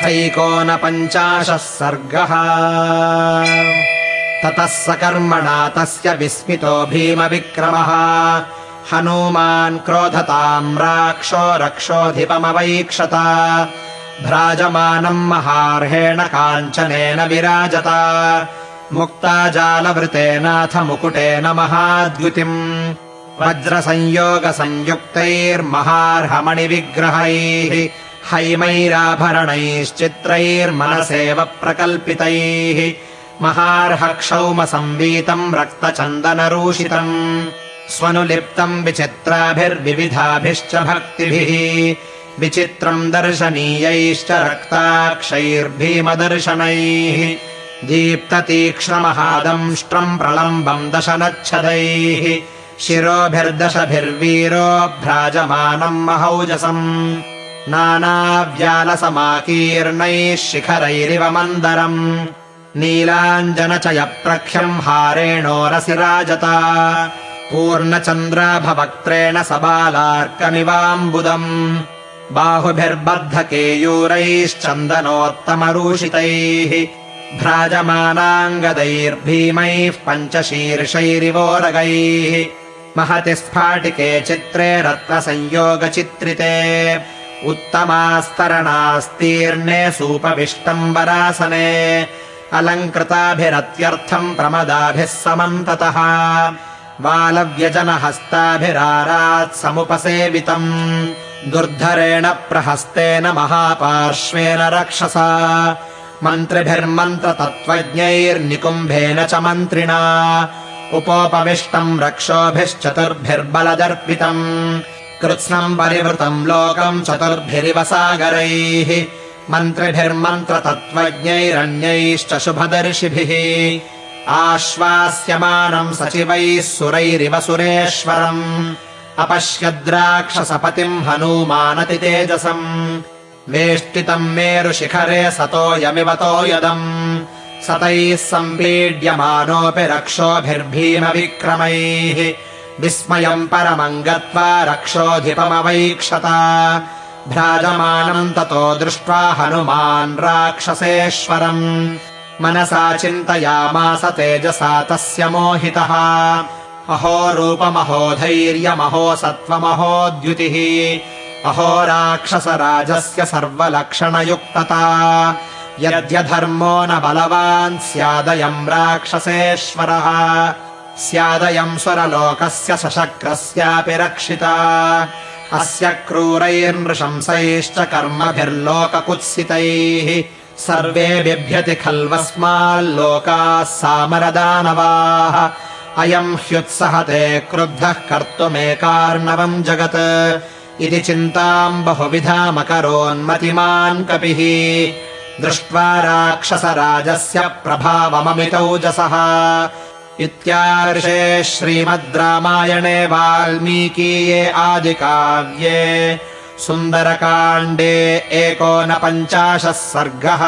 अथैकोनपञ्चाशः सर्गः। ततः स कर्मणा तस्य विस्मितो भीमविक्रमः। हनूमान् क्रोधताम् राक्षो रक्षोऽधिपमवैक्षत। भ्राजमानम् महार्हेण काञ्चनेन विराजता। मुक्ता जालवृतेनाथ मुकुटेन महाद्युतिम्। वज्रसंयोगसंयुक्तैर्महार्हमणिविग्रहैः हैमैराभरणैश्चित्रैर्मनसेव प्रकल्पितैः महार्हक्षौमसंवीतम् रक्तचन्दनरूषितम् स्वनुलिप्तम् विचित्राभिर्विविधाभिश्च भक्तिभिः विचित्रम् दर्शनीयैश्च रक्ताक्षैर्भीमदर्शनैः दीप्ततीक्ष्णमहादंष्ट्रम् प्रलम्बम् दशनच्छदैः शिरोभिर्दशभिर्वीरो भ्राजमानम् महौजसम् नानाव्यालसमाकीर्णैः शिखरैरिव मन्दरम्। नीलाञ्जनचयप्रख्यम् हारेणोरसि राजता पूर्णचन्द्राभवक्त्रेण सबालार्कमिवाम्बुदम्। बाहुभिर्बद्धकेयूरैश्चन्दनोत्तमरूषितैः। भ्राजमानाङ्गदैर्भीमैः पञ्चशीर्षैरिवोरगैः। महति स्फाटिके चित्रे रत्नसंयोगचित्रिते उत्तमास्तरणास्तीर्णे सूपविष्टम्बरासने अलङ्कृताभिरत्यर्थम् प्रमदाभिः समन्ततः। बालव्यजनहस्ताभिरारात् समुपसेवितम्। दुर्धरेण प्रहस्तेन महापार्श्वेन रक्षसा। मन्त्रिभिर्मन्त्रतत्त्वज्ञैर्निकुम्भेन च मन्त्रिणा। उपोपविष्टम् रक्षोभिश्चतुर्भिर्बलदर्पितम् कृत्स्नम् परिवृतम् लोकम् चतुर्भिरिव सागरैः मन्त्रिभिर्मन्त्रतत्त्वज्ञैरन्यैश्च शुभदर्शिभिः। आश्वास्यमानम् सचिवैः सुरैरिव सुरेश्वरम्। अपश्यद्राक्षसपतिम् हनूमानति तेजसम्। वेष्टितम् मेरुशिखरे सतोऽयमिवतो यदम्। सतैः सम्पीड्यमानोऽपि रक्षोभिर्भीमविक्रमैः विस्मयम् परमम् गत्वा रक्षोऽधिपमवैक्षत। भ्राजमानम् ततो दृष्ट्वा हनुमान् राक्षसेश्वरम्। मनसा चिन्तयामास तेजसा तस्य मोहितः। अहो रूपमहो धैर्यमहो सत्त्वमहो द्युतिः अहो राक्षसराजस्य सर्वलक्षणयुक्तता। यद्यधर्मो न बलवान् स्यादयम् राक्षसेश्वरः स्यादयम् सुरलोकस्य सशक्रस्यापि रक्षिता अस्य क्रूरैर्नृशंसैश्च कर्मभिर्लोककुत्सितैः। सर्वे बिभ्यति खल्वस्माल्लोकाः सामरदानवाः। अयम् ह्युत्सहते क्रुद्धः कर्तुमेकार्णवम् जगत्। इति चिन्ताम् बहुविधामकरोन्मतिमान् कपिः। दृष्ट्वा राक्षसराजस्य प्रभावममितौजसः इत्यार्षे श्रीमद् रामायणे वाल्मीकीये आदिकाव्ये सुन्दरकाण्डे एकोनपञ्चाशः सर्गः